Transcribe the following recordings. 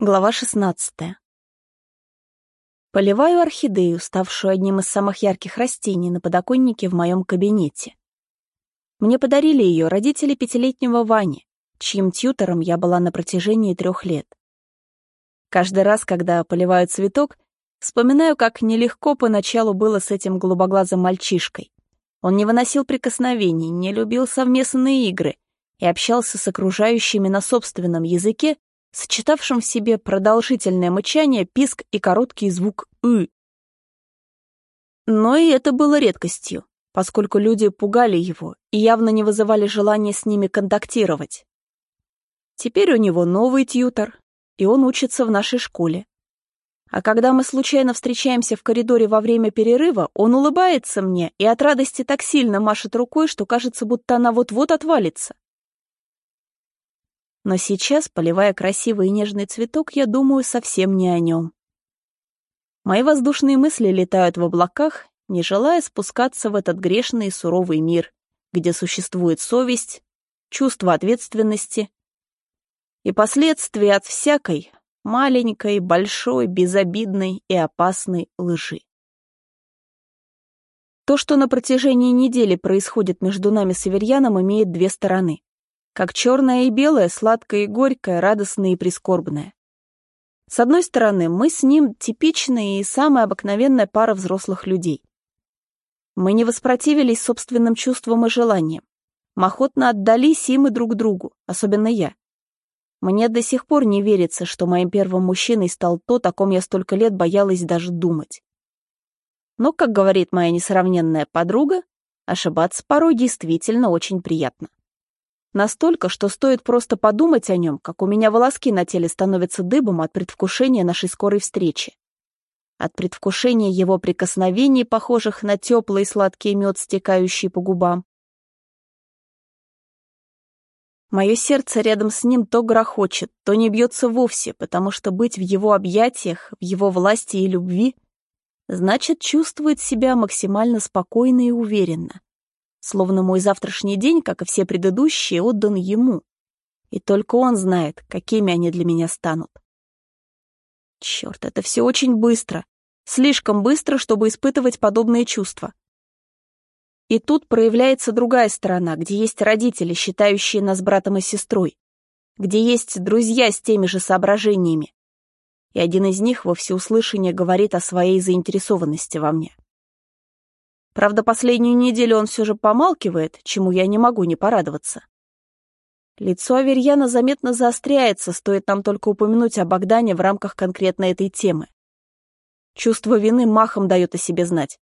Глава 16. Поливаю орхидею, ставшую одним из самых ярких растений на подоконнике в моем кабинете. Мне подарили ее родители пятилетнего Вани, чьим тьютором я была на протяжении трех лет. Каждый раз, когда поливаю цветок, вспоминаю, как нелегко поначалу было с этим голубоглазым мальчишкой. Он не выносил прикосновений, не любил совместные игры и общался с окружающими на собственном языке, сочетавшим в себе продолжительное мычание, писк и короткий звук «ы». Но и это было редкостью, поскольку люди пугали его и явно не вызывали желания с ними контактировать. Теперь у него новый тьютор, и он учится в нашей школе. А когда мы случайно встречаемся в коридоре во время перерыва, он улыбается мне и от радости так сильно машет рукой, что кажется, будто она вот-вот отвалится. Но сейчас, поливая красивый и нежный цветок, я думаю совсем не о нем. Мои воздушные мысли летают в облаках, не желая спускаться в этот грешный и суровый мир, где существует совесть, чувство ответственности и последствия от всякой маленькой, большой, безобидной и опасной лжи. То, что на протяжении недели происходит между нами с Аверьяном, имеет две стороны как черное и белое, сладкое и горькое, радостное и прискорбное. С одной стороны, мы с ним типичная и самая обыкновенная пара взрослых людей. Мы не воспротивились собственным чувствам и желаниям. Мы охотно отдались им и друг другу, особенно я. Мне до сих пор не верится, что моим первым мужчиной стал тот, о ком я столько лет боялась даже думать. Но, как говорит моя несравненная подруга, ошибаться порой действительно очень приятно. Настолько, что стоит просто подумать о нем, как у меня волоски на теле становятся дыбом от предвкушения нашей скорой встречи. От предвкушения его прикосновений, похожих на теплый сладкий мед, стекающий по губам. Мое сердце рядом с ним то грохочет, то не бьется вовсе, потому что быть в его объятиях, в его власти и любви, значит чувствовать себя максимально спокойно и уверенно словно мой завтрашний день, как и все предыдущие, отдан ему. И только он знает, какими они для меня станут. Черт, это все очень быстро. Слишком быстро, чтобы испытывать подобные чувства. И тут проявляется другая сторона, где есть родители, считающие нас братом и сестрой, где есть друзья с теми же соображениями. И один из них во всеуслышание говорит о своей заинтересованности во мне. Правда, последнюю неделю он все же помалкивает, чему я не могу не порадоваться. Лицо Аверьяна заметно заостряется, стоит нам только упомянуть о Богдане в рамках конкретно этой темы. Чувство вины махом дает о себе знать.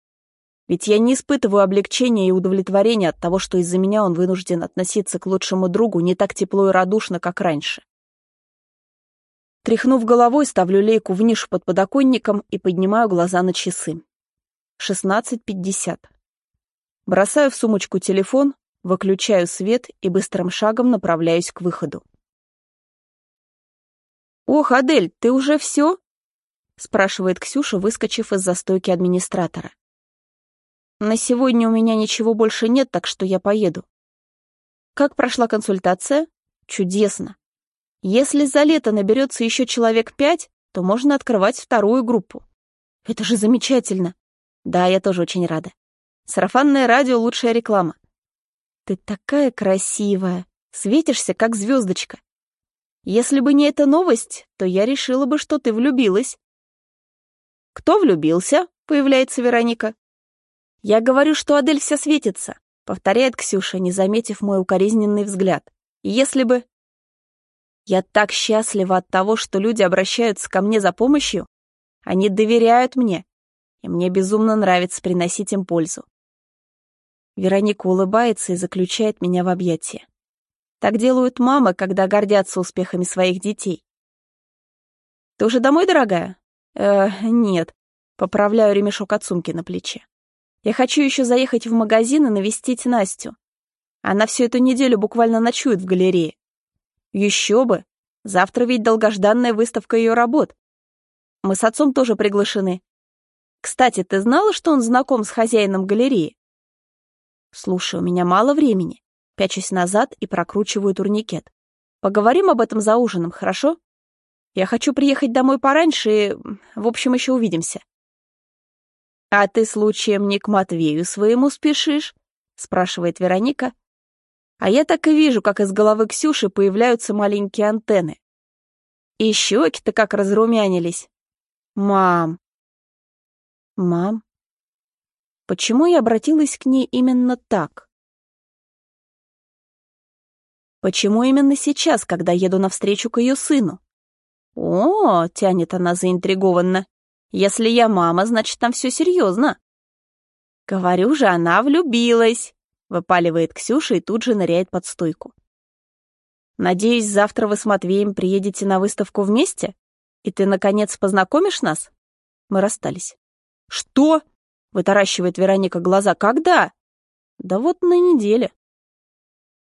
Ведь я не испытываю облегчения и удовлетворения от того, что из-за меня он вынужден относиться к лучшему другу не так тепло и радушно, как раньше. Тряхнув головой, ставлю лейку в нишу под подоконником и поднимаю глаза на часы. 16.50. Бросаю в сумочку телефон, выключаю свет и быстрым шагом направляюсь к выходу. «Ох, Адель, ты уже все?» — спрашивает Ксюша, выскочив из застойки администратора. «На сегодня у меня ничего больше нет, так что я поеду». «Как прошла консультация?» «Чудесно. Если за лето наберется еще человек пять, то можно открывать вторую группу». «Это же замечательно!» Да, я тоже очень рада. Сарафанное радио — лучшая реклама. Ты такая красивая, светишься, как звездочка. Если бы не эта новость, то я решила бы, что ты влюбилась. Кто влюбился? Появляется Вероника. Я говорю, что Адель вся светится, повторяет Ксюша, не заметив мой укоризненный взгляд. Если бы... Я так счастлива от того, что люди обращаются ко мне за помощью. Они доверяют мне, и мне безумно нравится приносить им пользу. Вероника улыбается и заключает меня в объятия. Так делают мамы, когда гордятся успехами своих детей. «Ты уже домой, дорогая?» «Э, нет». Поправляю ремешок от сумки на плече. «Я хочу еще заехать в магазин и навестить Настю. Она всю эту неделю буквально ночует в галерее. Еще бы! Завтра ведь долгожданная выставка ее работ. Мы с отцом тоже приглашены. Кстати, ты знала, что он знаком с хозяином галереи? Слушай, у меня мало времени. Пячусь назад и прокручиваю турникет. Поговорим об этом за ужином, хорошо? Я хочу приехать домой пораньше и, в общем, еще увидимся». «А ты случаем не к Матвею своему спешишь?» — спрашивает Вероника. А я так и вижу, как из головы Ксюши появляются маленькие антенны. И щеки-то как разрумянились. Мам. Мам. Почему я обратилась к ней именно так? Почему именно сейчас, когда еду навстречу к ее сыну? О, тянет она заинтригованно. Если я мама, значит, там все серьезно. Говорю же, она влюбилась, выпаливает Ксюша и тут же ныряет под стойку. Надеюсь, завтра вы с Матвеем приедете на выставку вместе? И ты, наконец, познакомишь нас? Мы расстались. Что? Вытаращивает Вероника глаза. Когда? Да вот на неделе.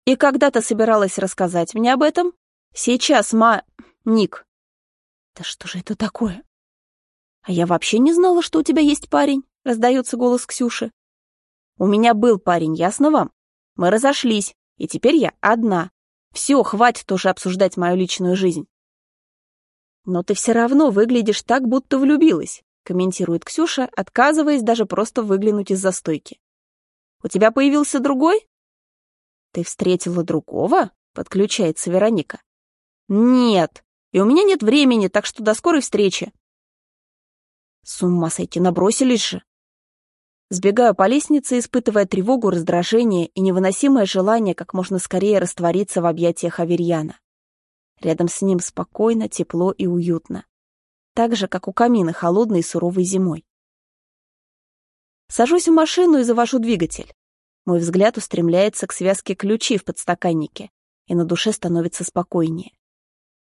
И когда ты собиралась рассказать мне об этом? Сейчас, ма... Ник. Да что же это такое? «А я вообще не знала, что у тебя есть парень», — раздается голос Ксюши. «У меня был парень, ясно вам? Мы разошлись, и теперь я одна. Все, хватит уже обсуждать мою личную жизнь». «Но ты все равно выглядишь так, будто влюбилась», — комментирует Ксюша, отказываясь даже просто выглянуть из-за стойки. «У тебя появился другой?» «Ты встретила другого?» — подключается Вероника. «Нет, и у меня нет времени, так что до скорой встречи», с ума сойти, набросились же. Сбегаю по лестнице, испытывая тревогу, раздражение и невыносимое желание как можно скорее раствориться в объятиях Аверьяна. Рядом с ним спокойно, тепло и уютно. Так же, как у камина холодной и суровой зимой. Сажусь в машину и завожу двигатель. Мой взгляд устремляется к связке ключей в подстаканнике, и на душе становится спокойнее.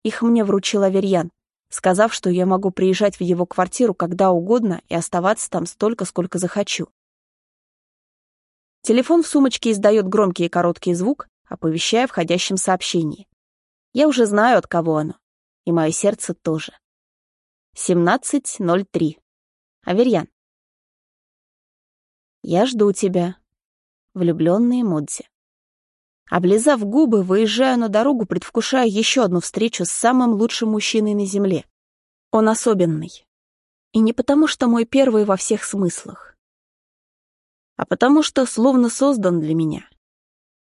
Их мне вручил Аверьян, сказав, что я могу приезжать в его квартиру когда угодно и оставаться там столько, сколько захочу. Телефон в сумочке издает громкий и короткий звук, оповещая входящем сообщении. Я уже знаю, от кого оно. И мое сердце тоже. 17.03. Аверьян. Я жду тебя. Влюбленные Модзи. Облизав губы, выезжаю на дорогу, предвкушая еще одну встречу с самым лучшим мужчиной на Земле. Он особенный. И не потому, что мой первый во всех смыслах, а потому что словно создан для меня.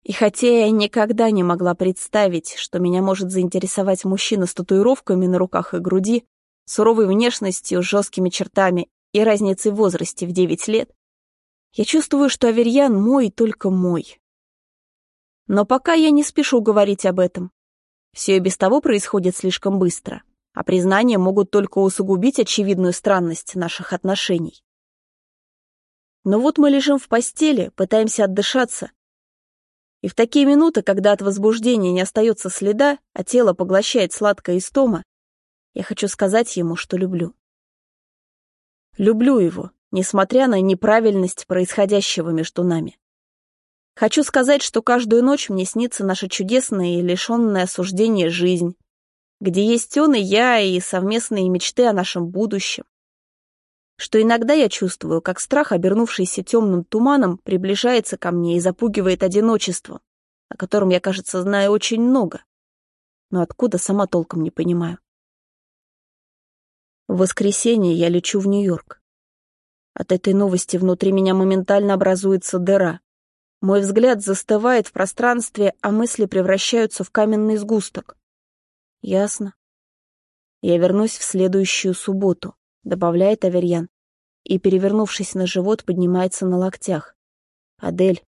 И хотя я никогда не могла представить, что меня может заинтересовать мужчина с татуировками на руках и груди, суровой внешностью, жесткими чертами и разницей в возрасте в 9 лет, я чувствую, что Аверьян мой только мой. Но пока я не спешу говорить об этом. Все и без того происходит слишком быстро, а признания могут только усугубить очевидную странность наших отношений. Но вот мы лежим в постели, пытаемся отдышаться. И в такие минуты, когда от возбуждения не остается следа, а тело поглощает сладкая истома, я хочу сказать ему, что люблю. Люблю его, несмотря на неправильность происходящего между нами. Хочу сказать, что каждую ночь мне снится наша чудесная и лишенная осуждения жизнь, где есть он и я, и совместные мечты о нашем будущем. Что иногда я чувствую, как страх, обернувшийся темным туманом, приближается ко мне и запугивает одиночеством, о котором я, кажется, знаю очень много, но откуда сама толком не понимаю. В воскресенье я лечу в Нью-Йорк. От этой новости внутри меня моментально образуется дыра. Мой взгляд застывает в пространстве, а мысли превращаются в каменный сгусток. Ясно. Я вернусь в следующую субботу, добавляет Аверьян, и, перевернувшись на живот, поднимается на локтях. Адель,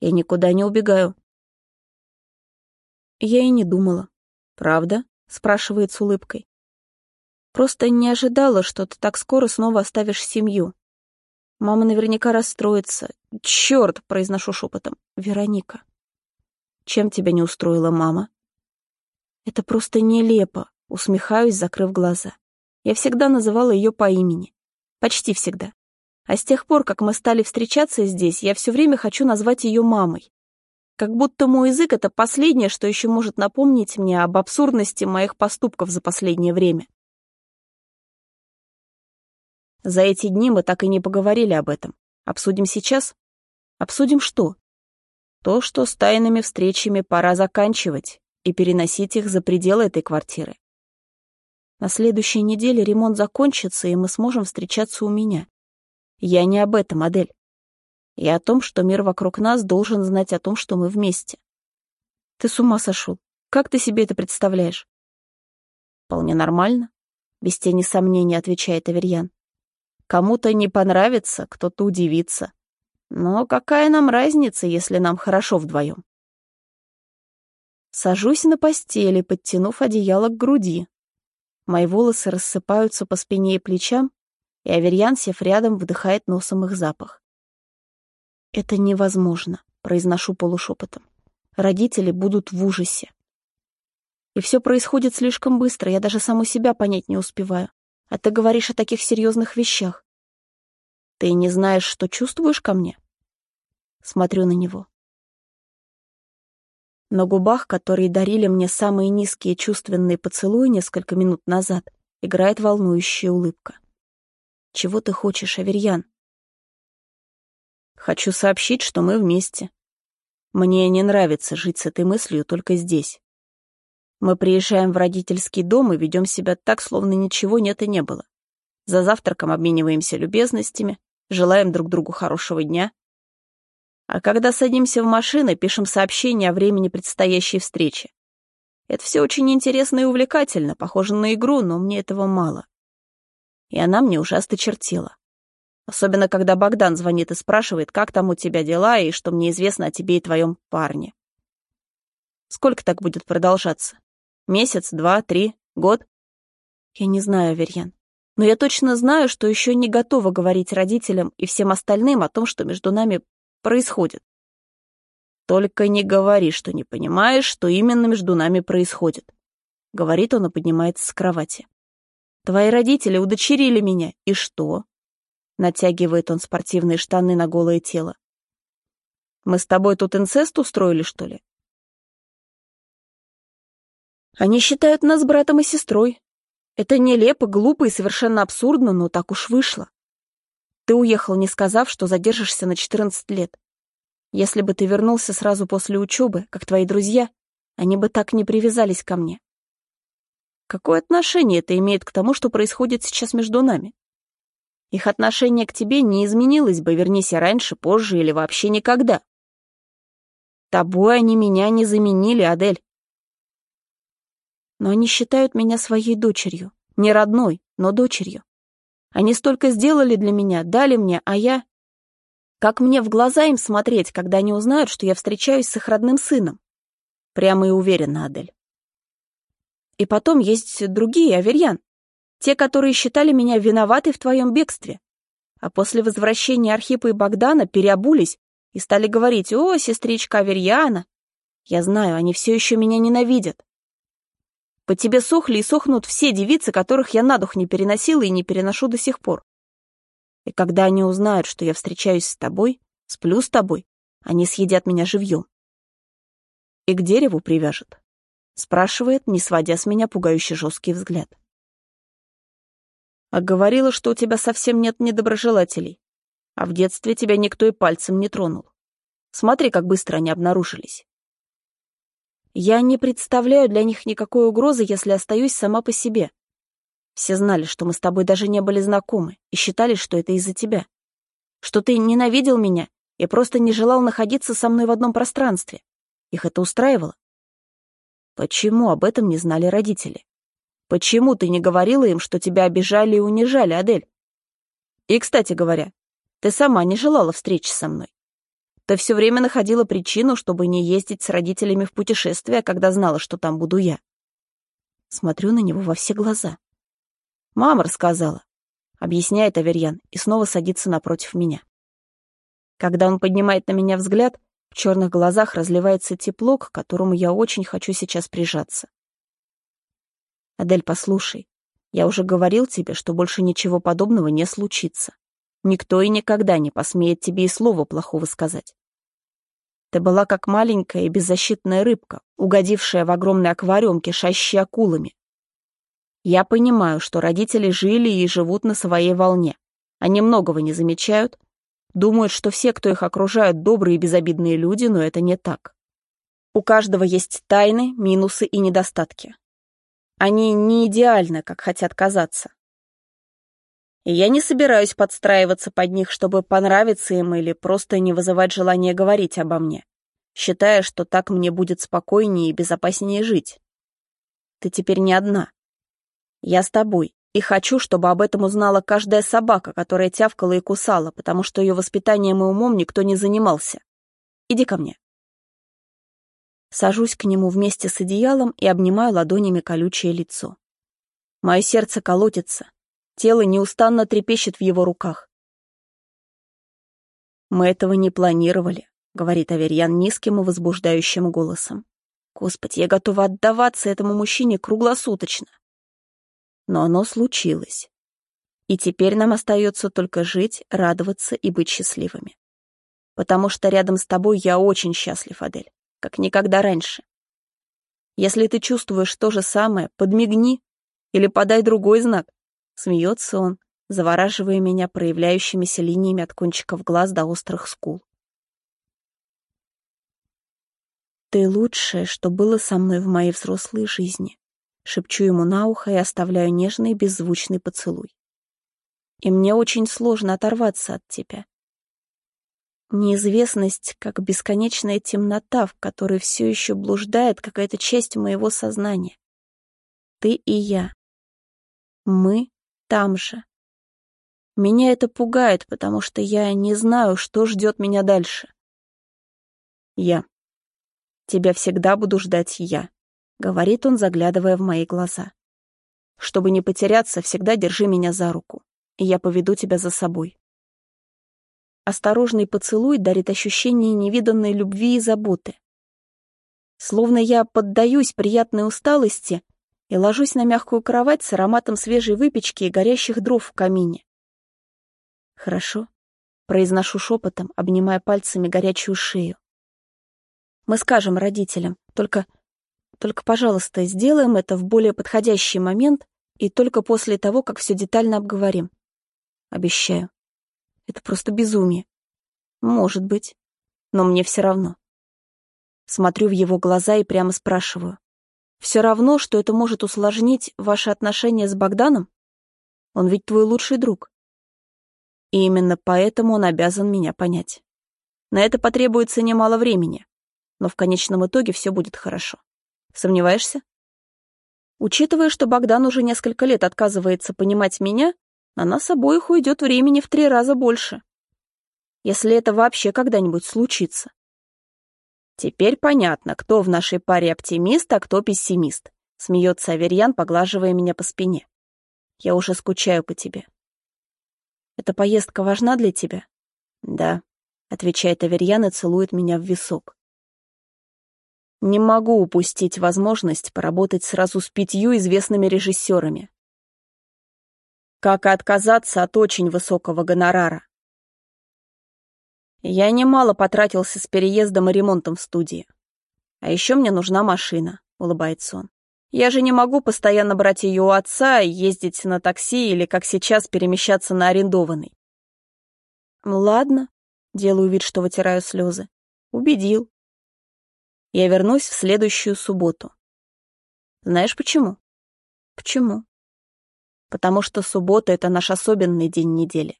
я никуда не убегаю. Я и не думала. Правда? спрашивает с улыбкой. Просто не ожидала, что ты так скоро снова оставишь семью. Мама наверняка расстроится. Черт, произношу шепотом. Вероника. Чем тебя не устроила мама? Это просто нелепо, усмехаюсь, закрыв глаза. Я всегда называла ее по имени. Почти всегда. А с тех пор, как мы стали встречаться здесь, я все время хочу назвать ее мамой. Как будто мой язык — это последнее, что еще может напомнить мне об абсурдности моих поступков за последнее время. За эти дни мы так и не поговорили об этом. Обсудим сейчас? Обсудим что? То, что с тайными встречами пора заканчивать и переносить их за пределы этой квартиры. На следующей неделе ремонт закончится, и мы сможем встречаться у меня. Я не об этом, Адель. И о том, что мир вокруг нас должен знать о том, что мы вместе. Ты с ума сошел. Как ты себе это представляешь? Вполне нормально, без тени сомнений отвечает Аверьян. Кому-то не понравится, кто-то удивится. Но какая нам разница, если нам хорошо вдвоем? Сажусь на постели, подтянув одеяло к груди. Мои волосы рассыпаются по спине и плечам, и Аверьян, сев рядом, вдыхает носом их запах. «Это невозможно», — произношу полушепотом. «Родители будут в ужасе». И все происходит слишком быстро, я даже саму себя понять не успеваю. А ты говоришь о таких серьезных вещах. Ты не знаешь, что чувствуешь ко мне? Смотрю на него. На губах, которые дарили мне самые низкие чувственные поцелуи несколько минут назад, играет волнующая улыбка. «Чего ты хочешь, Аверьян?» «Хочу сообщить, что мы вместе. Мне не нравится жить с этой мыслью только здесь. Мы приезжаем в родительский дом и ведем себя так, словно ничего нет и не было. За завтраком обмениваемся любезностями, желаем друг другу хорошего дня. А когда садимся в машину, пишем сообщение о времени предстоящей встречи. Это все очень интересно и увлекательно, похоже на игру, но мне этого мало. И она мне ужасно чертила. Особенно, когда Богдан звонит и спрашивает, как там у тебя дела и что мне известно о тебе и твоем парне. Сколько так будет продолжаться? Месяц, два, три, год? Я не знаю, Аверьян. Но я точно знаю, что еще не готова говорить родителям и всем остальным о том, что между нами происходит. Только не говори, что не понимаешь, что именно между нами происходит. Говорит он и поднимается с кровати. Твои родители удочерили меня, и что? Натягивает он спортивные штаны на голое тело. Мы с тобой тут инцест устроили, что ли? Они считают нас братом и сестрой. Это нелепо, глупо и совершенно абсурдно, но так уж вышло. Ты уехал, не сказав, что задержишься на 14 лет. Если бы ты вернулся сразу после учебы, как твои друзья, они бы так не привязались ко мне. Какое отношение это имеет к тому, что происходит сейчас между нами? Их отношение к тебе не изменилось бы, вернись я раньше, позже или вообще никогда. Тобой они меня не заменили, Адель. Но они считают меня своей дочерью. Не родной, но дочерью. Они столько сделали для меня, дали мне, а я... Как мне в глаза им смотреть, когда они узнают, что я встречаюсь с их родным сыном? Прямо и уверенно, Адель. И потом есть другие, Аверьян. Те, которые считали меня виноватой в твоем бегстве. А после возвращения Архипа и Богдана переобулись и стали говорить «О, сестричка Аверьяна». Я знаю, они все еще меня ненавидят. По тебе сохли и сохнут все девицы, которых я на дух не переносила и не переношу до сих пор. И когда они узнают, что я встречаюсь с тобой, сплю с тобой, они съедят меня живьем. И к дереву привяжут. Спрашивает, не сводя с меня пугающий жесткий взгляд. А говорила, что у тебя совсем нет недоброжелателей. А в детстве тебя никто и пальцем не тронул. Смотри, как быстро они обнаружились. Я не представляю для них никакой угрозы, если остаюсь сама по себе. Все знали, что мы с тобой даже не были знакомы, и считали, что это из-за тебя. Что ты ненавидел меня и просто не желал находиться со мной в одном пространстве. Их это устраивало? Почему об этом не знали родители? Почему ты не говорила им, что тебя обижали и унижали, Адель? И, кстати говоря, ты сама не желала встречи со мной. Ты все время находила причину, чтобы не ездить с родителями в путешествие, когда знала, что там буду я. Смотрю на него во все глаза. «Мама рассказала», — объясняет Аверьян и снова садится напротив меня. Когда он поднимает на меня взгляд, в черных глазах разливается тепло, к которому я очень хочу сейчас прижаться. «Адель, послушай, я уже говорил тебе, что больше ничего подобного не случится. Никто и никогда не посмеет тебе и слова плохого сказать. Ты была как маленькая и беззащитная рыбка, угодившая в огромный аквариум, кишащий акулами. Я понимаю, что родители жили и живут на своей волне. Они многого не замечают, думают, что все, кто их окружают, добрые и безобидные люди, но это не так. У каждого есть тайны, минусы и недостатки. Они не идеальны, как хотят казаться. И я не собираюсь подстраиваться под них, чтобы понравиться им или просто не вызывать желания говорить обо мне, считая, что так мне будет спокойнее и безопаснее жить. Ты теперь не одна. Я с тобой, и хочу, чтобы об этом узнала каждая собака, которая тявкала и кусала, потому что ее воспитанием и умом никто не занимался. Иди ко мне. Сажусь к нему вместе с одеялом и обнимаю ладонями колючее лицо. Мое сердце колотится, Тело неустанно трепещет в его руках. «Мы этого не планировали», — говорит Аверьян низким и возбуждающим голосом. «Господи, я готова отдаваться этому мужчине круглосуточно». Но оно случилось. И теперь нам остается только жить, радоваться и быть счастливыми. Потому что рядом с тобой я очень счастлив, Адель, как никогда раньше. Если ты чувствуешь то же самое, подмигни или подай другой знак. Смеется он, завораживая меня проявляющимися линиями от кончиков глаз до острых скул. «Ты лучшее, что было со мной в моей взрослой жизни», шепчу ему на ухо и оставляю нежный беззвучный поцелуй. «И мне очень сложно оторваться от тебя. Неизвестность, как бесконечная темнота, в которой все еще блуждает какая-то часть моего сознания. Ты и я. Мы там же. Меня это пугает, потому что я не знаю, что ждет меня дальше. Я. Тебя всегда буду ждать я, говорит он, заглядывая в мои глаза. Чтобы не потеряться, всегда держи меня за руку, и я поведу тебя за собой. Осторожный поцелуй дарит ощущение невиданной любви и заботы. Словно я поддаюсь приятной усталости и ложусь на мягкую кровать с ароматом свежей выпечки и горящих дров в камине. «Хорошо», — произношу шепотом, обнимая пальцами горячую шею. «Мы скажем родителям, только... Только, пожалуйста, сделаем это в более подходящий момент и только после того, как все детально обговорим. Обещаю. Это просто безумие. Может быть. Но мне все равно. Смотрю в его глаза и прямо спрашиваю. Все равно, что это может усложнить ваши отношения с Богданом? Он ведь твой лучший друг. И именно поэтому он обязан меня понять. На это потребуется немало времени, но в конечном итоге все будет хорошо. Сомневаешься? Учитывая, что Богдан уже несколько лет отказывается понимать меня, на нас обоих уйдет времени в три раза больше. Если это вообще когда-нибудь случится. Теперь понятно, кто в нашей паре оптимист, а кто пессимист. Смеется Аверьян, поглаживая меня по спине. Я уже скучаю по тебе. Эта поездка важна для тебя? Да, отвечает Аверьян и целует меня в висок. Не могу упустить возможность поработать сразу с пятью известными режиссерами. Как и отказаться от очень высокого гонорара. Я немало потратился с переездом и ремонтом в студии. А еще мне нужна машина, улыбается он. Я же не могу постоянно брать ее у отца ездить на такси или, как сейчас, перемещаться на арендованный. Ладно, делаю вид, что вытираю слезы. Убедил. Я вернусь в следующую субботу. Знаешь почему? Почему? Потому что суббота — это наш особенный день недели.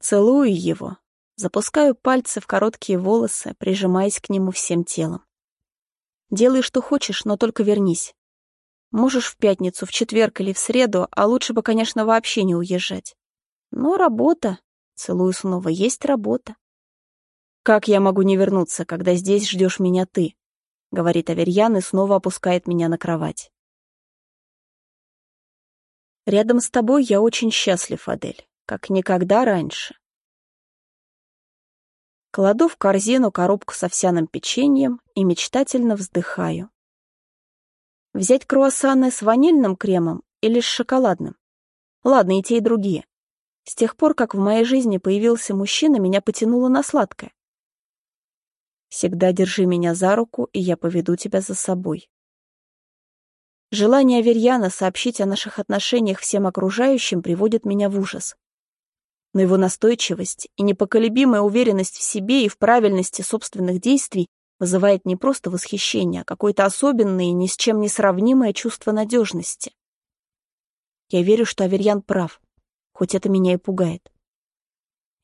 Целую его, запускаю пальцы в короткие волосы, прижимаясь к нему всем телом. Делай, что хочешь, но только вернись. Можешь в пятницу, в четверг или в среду, а лучше бы, конечно, вообще не уезжать. Но работа, целую снова, есть работа. «Как я могу не вернуться, когда здесь ждешь меня ты?» — говорит Аверьян и снова опускает меня на кровать. «Рядом с тобой я очень счастлив, Адель как никогда раньше. Кладу в корзину коробку с овсяным печеньем и мечтательно вздыхаю. Взять круассаны с ванильным кремом или с шоколадным? Ладно, и те, и другие. С тех пор, как в моей жизни появился мужчина, меня потянуло на сладкое. Всегда держи меня за руку, и я поведу тебя за собой. Желание Аверьяна сообщить о наших отношениях всем окружающим приводит меня в ужас но его настойчивость и непоколебимая уверенность в себе и в правильности собственных действий вызывает не просто восхищение, а какое-то особенное и ни с чем не сравнимое чувство надежности. Я верю, что Аверьян прав, хоть это меня и пугает.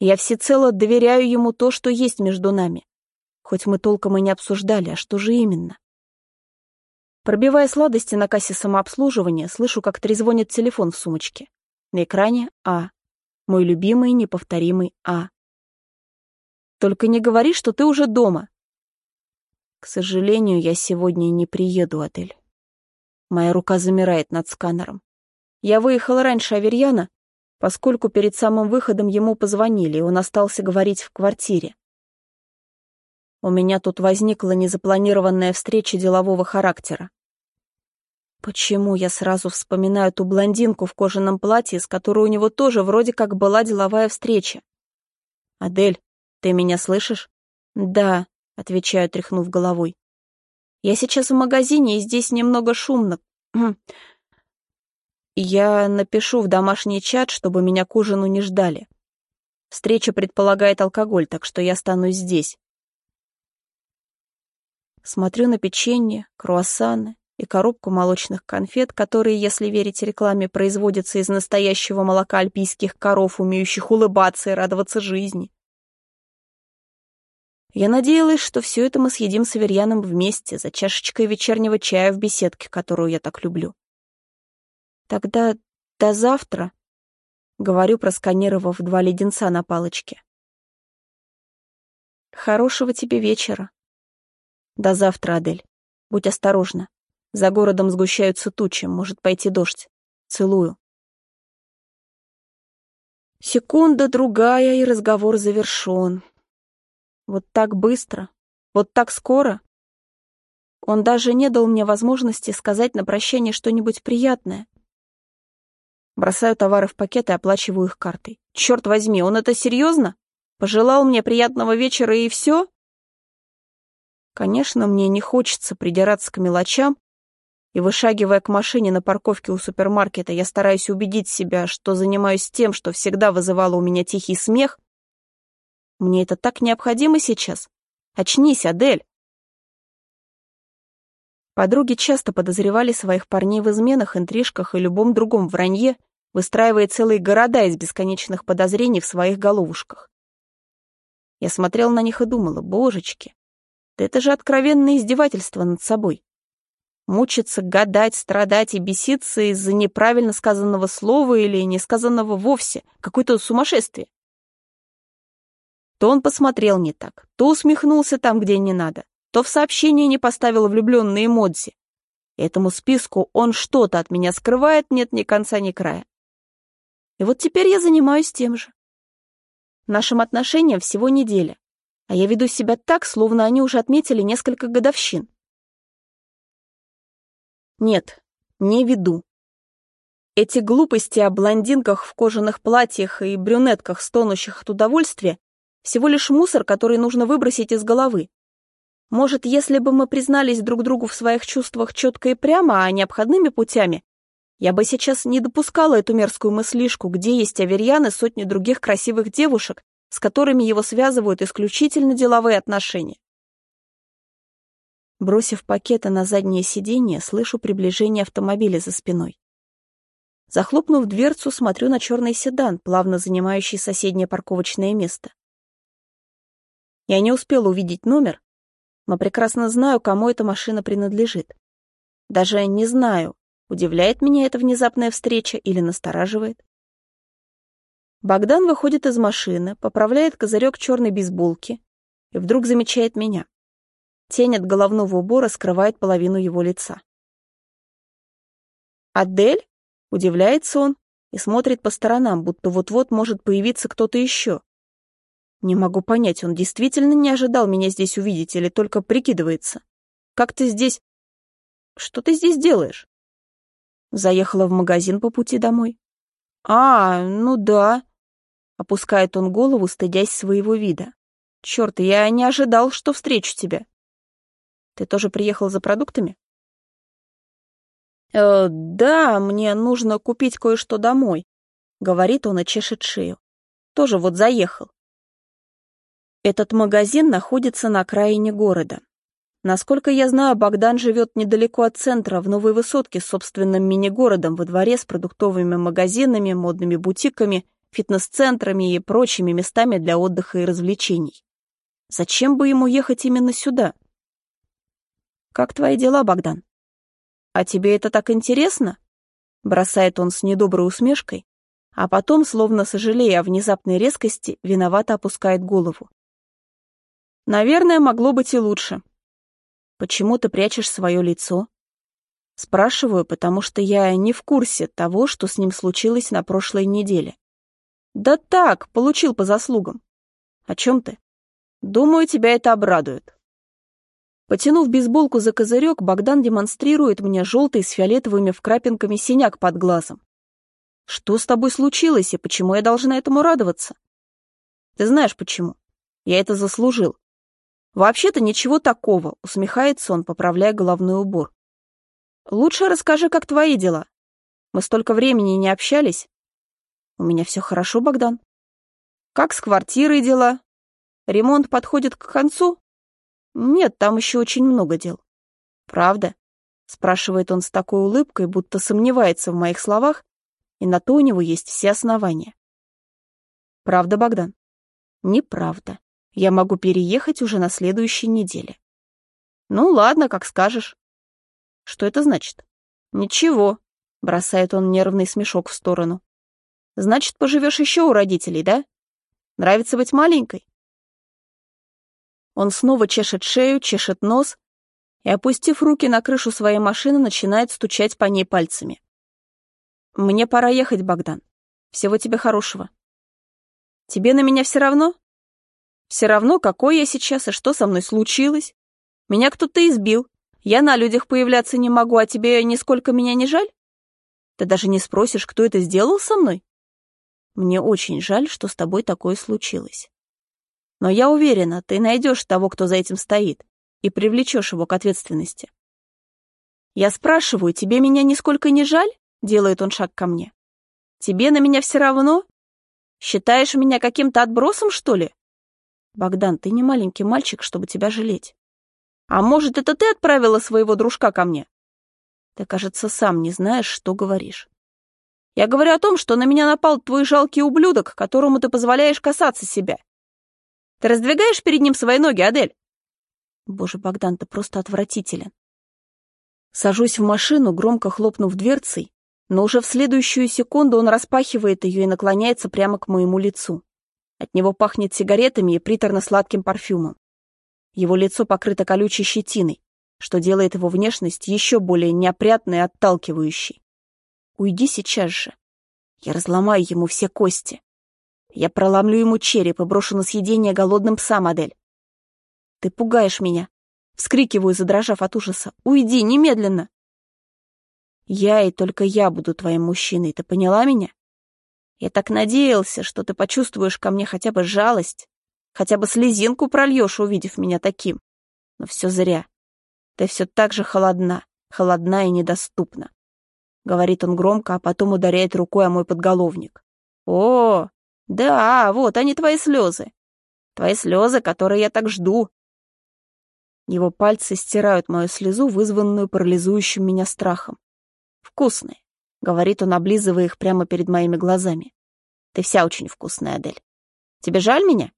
Я всецело доверяю ему то, что есть между нами, хоть мы толком и не обсуждали, а что же именно. Пробивая сладости на кассе самообслуживания, слышу, как трезвонит телефон в сумочке. На экране А. Мой любимый, неповторимый А. Только не говори, что ты уже дома. К сожалению, я сегодня не приеду, Адель. Моя рука замирает над сканером. Я выехала раньше Аверьяна, поскольку перед самым выходом ему позвонили, и он остался говорить в квартире. У меня тут возникла незапланированная встреча делового характера. Почему я сразу вспоминаю ту блондинку в кожаном платье, с которой у него тоже вроде как была деловая встреча? «Адель, ты меня слышишь?» «Да», — отвечаю, тряхнув головой. «Я сейчас в магазине, и здесь немного шумно. Я напишу в домашний чат, чтобы меня к ужину не ждали. Встреча предполагает алкоголь, так что я останусь здесь». Смотрю на печенье, круассаны, и коробку молочных конфет, которые, если верить рекламе, производятся из настоящего молока альпийских коров, умеющих улыбаться и радоваться жизни. Я надеялась, что все это мы съедим с Аверьяном вместе, за чашечкой вечернего чая в беседке, которую я так люблю. Тогда до завтра, — говорю, просканировав два леденца на палочке. Хорошего тебе вечера. До завтра, Адель. Будь осторожна. За городом сгущаются тучи, может пойти дождь. Целую. Секунда, другая, и разговор завершен. Вот так быстро, вот так скоро. Он даже не дал мне возможности сказать на прощание что-нибудь приятное. Бросаю товары в пакет и оплачиваю их картой. Черт возьми, он это серьезно? Пожелал мне приятного вечера и все? Конечно, мне не хочется придираться к мелочам, и вышагивая к машине на парковке у супермаркета, я стараюсь убедить себя, что занимаюсь тем, что всегда вызывало у меня тихий смех. Мне это так необходимо сейчас. Очнись, Адель. Подруги часто подозревали своих парней в изменах, интрижках и любом другом вранье, выстраивая целые города из бесконечных подозрений в своих головушках. Я смотрел на них и думала, божечки, да это же откровенное издевательство над собой мучиться, гадать, страдать и беситься из-за неправильно сказанного слова или не сказанного вовсе, какое-то сумасшествие. То он посмотрел не так, то усмехнулся там, где не надо, то в сообщении не поставил влюбленные эмодзи. Этому списку он что-то от меня скрывает, нет ни конца, ни края. И вот теперь я занимаюсь тем же. Нашим отношениям всего неделя, а я веду себя так, словно они уже отметили несколько годовщин. Нет, не веду. Эти глупости о блондинках в кожаных платьях и брюнетках, стонущих от удовольствия, всего лишь мусор, который нужно выбросить из головы. Может, если бы мы признались друг другу в своих чувствах четко и прямо, а не обходными путями, я бы сейчас не допускала эту мерзкую мыслишку, где есть Аверьян и сотни других красивых девушек, с которыми его связывают исключительно деловые отношения. Бросив пакеты на заднее сиденье, слышу приближение автомобиля за спиной. Захлопнув дверцу, смотрю на черный седан, плавно занимающий соседнее парковочное место. Я не успела увидеть номер, но прекрасно знаю, кому эта машина принадлежит. Даже не знаю, удивляет меня эта внезапная встреча или настораживает. Богдан выходит из машины, поправляет козырек черной бейсболки и вдруг замечает меня. Тень от головного убора скрывает половину его лица. «Адель?» — удивляется он и смотрит по сторонам, будто вот-вот может появиться кто-то еще. Не могу понять, он действительно не ожидал меня здесь увидеть или только прикидывается. Как ты здесь... Что ты здесь делаешь? Заехала в магазин по пути домой. А, ну да. Опускает он голову, стыдясь своего вида. Черт, я не ожидал, что встречу тебя. Ты тоже приехал за продуктами? «Э, да, мне нужно купить кое-что домой», — говорит он и чешет шею. Тоже вот заехал. Этот магазин находится на окраине города. Насколько я знаю, Богдан живет недалеко от центра, в новой высотке с собственным мини-городом во дворе с продуктовыми магазинами, модными бутиками, фитнес-центрами и прочими местами для отдыха и развлечений. Зачем бы ему ехать именно сюда? Как твои дела, Богдан? А тебе это так интересно? Бросает он с недоброй усмешкой, а потом, словно сожалея о внезапной резкости, виновато опускает голову. Наверное, могло быть и лучше. Почему ты прячешь свое лицо? Спрашиваю, потому что я не в курсе того, что с ним случилось на прошлой неделе. Да так, получил по заслугам. О чем ты? Думаю, тебя это обрадует. Потянув бейсболку за козырек, Богдан демонстрирует мне желтый с фиолетовыми вкрапинками синяк под глазом. Что с тобой случилось и почему я должна этому радоваться? Ты знаешь почему. Я это заслужил. «Вообще-то ничего такого», — усмехается он, поправляя головной убор. «Лучше расскажи, как твои дела. Мы столько времени не общались». «У меня все хорошо, Богдан». «Как с квартирой дела? Ремонт подходит к концу?» «Нет, там еще очень много дел». «Правда?» — спрашивает он с такой улыбкой, будто сомневается в моих словах, и на то у него есть все основания. «Правда, Богдан?» «Неправда. Я могу переехать уже на следующей неделе. Ну ладно, как скажешь. Что это значит? Ничего, бросает он нервный смешок в сторону. Значит, поживешь еще у родителей, да? Нравится быть маленькой? Он снова чешет шею, чешет нос и, опустив руки на крышу своей машины, начинает стучать по ней пальцами. «Мне пора ехать, Богдан. Всего тебе хорошего». «Тебе на меня все равно?» Все равно, какой я сейчас и что со мной случилось. Меня кто-то избил. Я на людях появляться не могу, а тебе нисколько меня не жаль? Ты даже не спросишь, кто это сделал со мной? Мне очень жаль, что с тобой такое случилось. Но я уверена, ты найдешь того, кто за этим стоит, и привлечешь его к ответственности. Я спрашиваю, тебе меня нисколько не жаль? Делает он шаг ко мне. Тебе на меня все равно? Считаешь меня каким-то отбросом, что ли? Богдан, ты не маленький мальчик, чтобы тебя жалеть. А может, это ты отправила своего дружка ко мне? Ты, кажется, сам не знаешь, что говоришь. Я говорю о том, что на меня напал твой жалкий ублюдок, которому ты позволяешь касаться себя. Ты раздвигаешь перед ним свои ноги, Адель? Боже, Богдан, ты просто отвратителен. Сажусь в машину, громко хлопнув дверцей, но уже в следующую секунду он распахивает ее и наклоняется прямо к моему лицу. От него пахнет сигаретами и приторно-сладким парфюмом. Его лицо покрыто колючей щетиной, что делает его внешность еще более неопрятной и отталкивающей. Уйди сейчас же. Я разломаю ему все кости. Я проломлю ему череп и брошу на съедение голодным псам, модель. Ты пугаешь меня. Вскрикиваю, задрожав от ужаса. Уйди, немедленно. Я и только я буду твоим мужчиной, ты поняла меня? Я так надеялся, что ты почувствуешь ко мне хотя бы жалость, хотя бы слезинку прольешь, увидев меня таким. Но все зря. Ты все так же холодна, холодна и недоступна. Говорит он громко, а потом ударяет рукой о мой подголовник. О, да, вот они твои слезы. Твои слезы, которые я так жду. Его пальцы стирают мою слезу, вызванную парализующим меня страхом. Вкусные. — говорит он, облизывая их прямо перед моими глазами. «Ты вся очень вкусная, Адель. Тебе жаль меня?»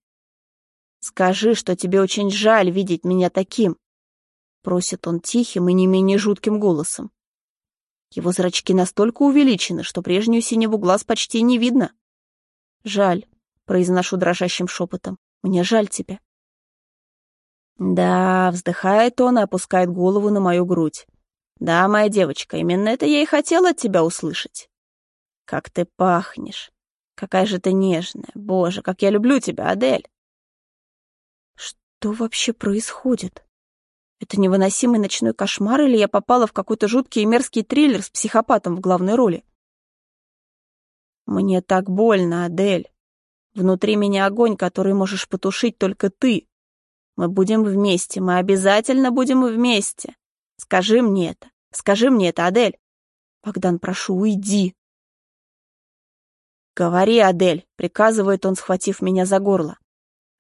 «Скажи, что тебе очень жаль видеть меня таким», — просит он тихим и не менее жутким голосом. Его зрачки настолько увеличены, что прежнюю синеву глаз почти не видно. «Жаль», — произношу дрожащим шепотом, — «мне жаль тебя». «Да», — вздыхает он и опускает голову на мою грудь. Да, моя девочка, именно это я и хотела от тебя услышать. Как ты пахнешь. Какая же ты нежная. Боже, как я люблю тебя, Адель. Что вообще происходит? Это невыносимый ночной кошмар или я попала в какой-то жуткий и мерзкий триллер с психопатом в главной роли? Мне так больно, Адель. Внутри меня огонь, который можешь потушить только ты. Мы будем вместе, мы обязательно будем вместе. Скажи мне это. Скажи мне это, Адель. Богдан, прошу, уйди. Говори, Адель, приказывает он, схватив меня за горло.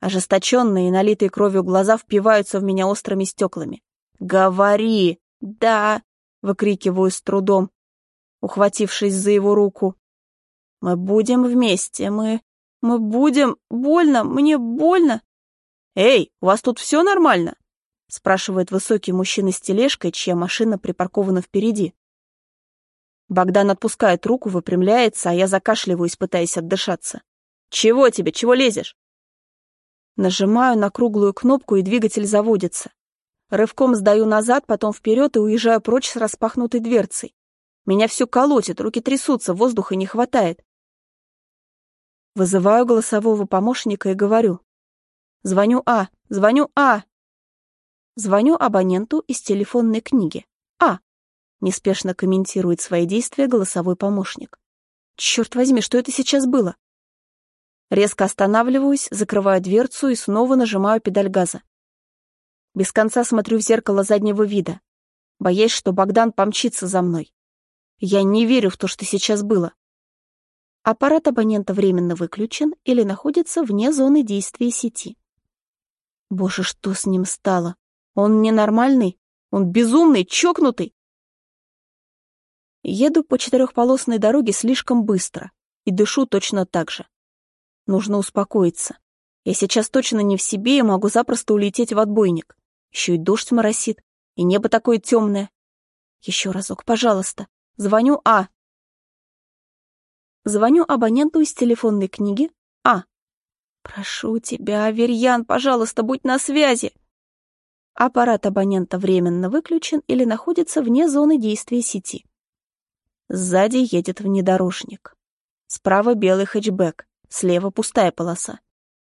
Ожесточенные и налитые кровью глаза впиваются в меня острыми стеклами. «Говори!» «Да!» — выкрикиваю с трудом, ухватившись за его руку. «Мы будем вместе, мы... мы будем... Больно, мне больно!» «Эй, у вас тут все нормально?» — спрашивает высокий мужчина с тележкой, чья машина припаркована впереди. Богдан отпускает руку, выпрямляется, а я закашливаюсь, пытаясь отдышаться. «Чего тебе? Чего лезешь?» Нажимаю на круглую кнопку, и двигатель заводится. Рывком сдаю назад, потом вперед и уезжаю прочь с распахнутой дверцей. Меня все колотит, руки трясутся, воздуха не хватает. Вызываю голосового помощника и говорю. Звоню А, звоню А. Звоню абоненту из телефонной книги. А. Неспешно комментирует свои действия голосовой помощник. Черт возьми, что это сейчас было? Резко останавливаюсь, закрываю дверцу и снова нажимаю педаль газа. Без конца смотрю в зеркало заднего вида, боясь, что Богдан помчится за мной. Я не верю в то, что сейчас было. Аппарат абонента временно выключен или находится вне зоны действия сети. Боже, что с ним стало? Он ненормальный? Он безумный, чокнутый? Еду по четырехполосной дороге слишком быстро и дышу точно так же. Нужно успокоиться. Я сейчас точно не в себе и могу запросто улететь в отбойник. Еще и дождь моросит, и небо такое темное. Еще разок, пожалуйста. Звоню А. Звоню абоненту из телефонной книги А. Прошу тебя, Аверьян, пожалуйста, будь на связи. Аппарат абонента временно выключен или находится вне зоны действия сети. Сзади едет внедорожник. Справа белый хэтчбэк. Слева пустая полоса.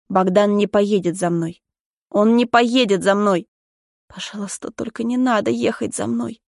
Богдан не поедет за мной. Он не поедет за мной. Пожалуйста, только не надо ехать за мной.